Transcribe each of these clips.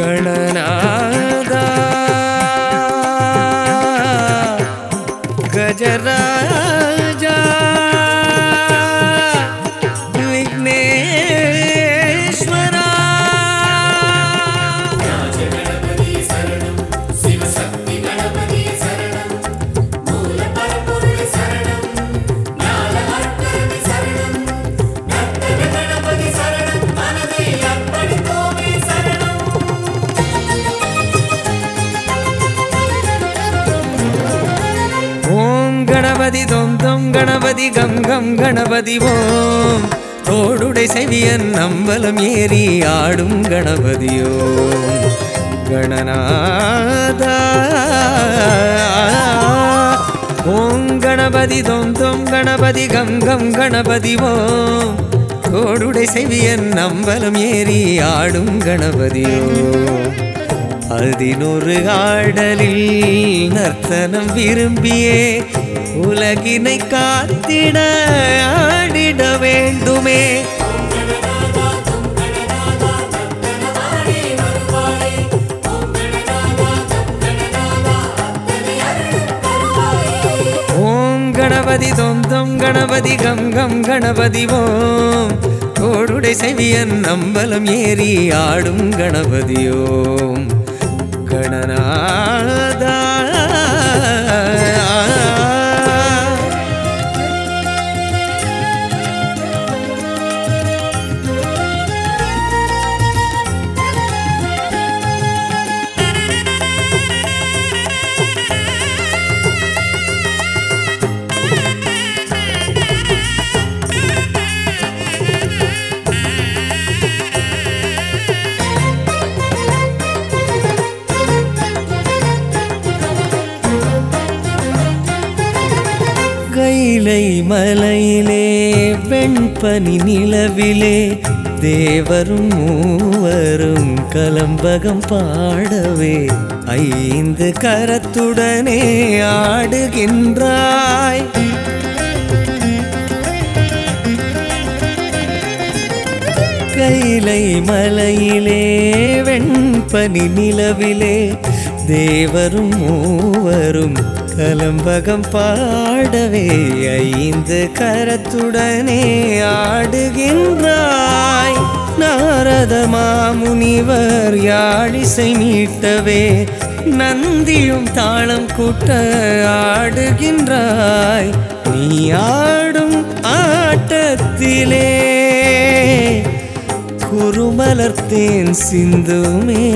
गणना गजरा கணபதி கங்கம் கணபதி ஓம். தோடுடை செவியன் நம்பலம் ஏறி ஆடும் கணபதியோ ஓம். கணநாதா. ஓம் கணபதி தோம் தோம் கணபதி கங்கம் கணபதி ஓம். தோடுடை செவியன் நம்பலம் ஏறி ஆடும் கணபதியோ ஓம். பதினொரு ஆடலில் நர்த்தனம் விரும்பியே உலகினை காத்திட ஆடிட வேண்டுமே. ஓம் கணபதி தொந்தம் கணபதி கம் கம் கணபதி ஓம். தோடுடை செவியன் நம்பலம் ஏறி ஆடும் கணபதியோம் ஓம். இலை மலையிலே வெண்பனி நிலவிலே தேவரும் மூவரும் கலம்பகம் பாடவே ஐந்து கரத்துடனே ஆடுகின்றாய். கைலை மலையிலே வெண்பனி நிலவிலே தேவரும் மூவரும் கலம்பகம் பாடவே ஐந்து கரத்துடனே ஆடுகின்றாய். நாரத மாமுனிவர் யாழிசை மீட்டவே நந்தியும் தாளம் கூட்ட ஆடுகின்றாய். நீ ஆடும் ஆட்டத்திலே குருமலர்த்தேன் சிந்துமே.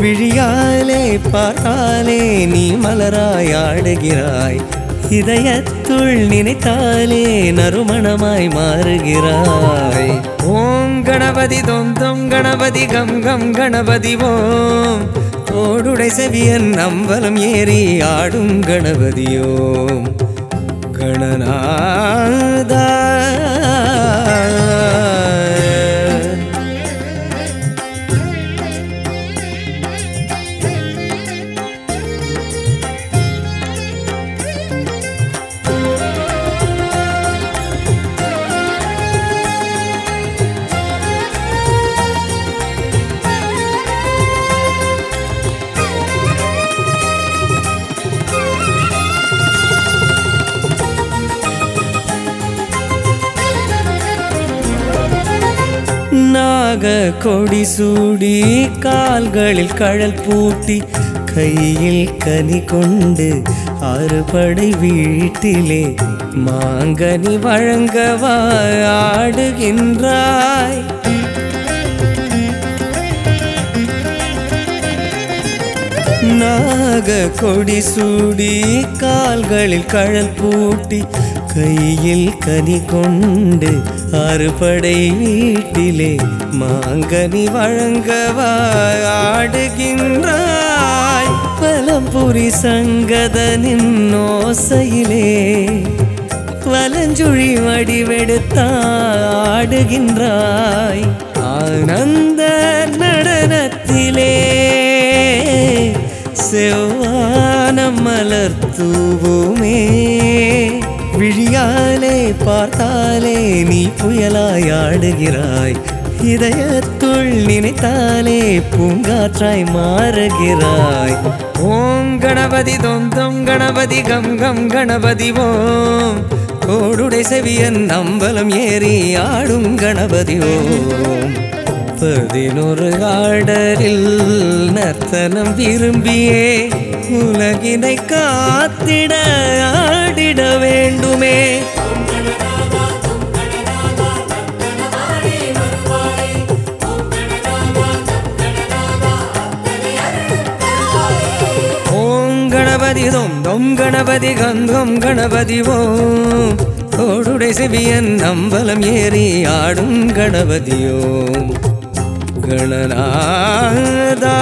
விழியாலே பார்த்தாலே நீ மலராய் ஆடுகிறாய். இதயத்துள் நினைத்தாலே நறுமணமாய் மாறுகிறாய். ஓம் கணபதி தொம் தொம் கணபதி கம் கம் கணபதி ஓம். தோடுடை செவியன் அம்பலம் ஏறி ஆடும் கணபதியோம் கணனா நாக கொடி சூடி கால்களில் கழல் பூட்டி கையில் கனி கொண்டு அறுபடை வீட்டிலே மாங்கனி வழங்கவா ஆடுகின்றாய். பொன்னாக கொடி சூடி கால்களில் கழல் பூட்டி கையில் கனி கொண்டு அறுபடை வீட்டிலே மாங்கனி வழங்கவா ஆடுகின்றாய். பலம்புரி சங்கதனின் ஓசையிலே வலஞ்சுழி வடிவெடுத்தாடுகின்றாய் ஆனந்த மலர் தூவுமே விழியாலே பார்த்தாலே நீ புயலாய் ஆடுகிறாய். இதயத்துள் நினைத்தாலே பூங்காற்றாய் மாறுகிறாய். ஓம் கணபதி தொந்தம் கணபதி கம் கம் கணபதி ஓம். கோடுடை செவியன் அம்பலம் ஏறி ஆடும் கணபதி ஓம். பதினொரு ஆடரில் நர்த்தனம் விரும்பியே. உலகினை காத்திட ஆடிட வேண்டுமே. கணபதி தொம் தொம் கணபதி கந்தம் கணபதி ஓம். தோடுடை செவியன் நம்பலம் ஏறி ஆடும் கணபதியோம் கணநாதா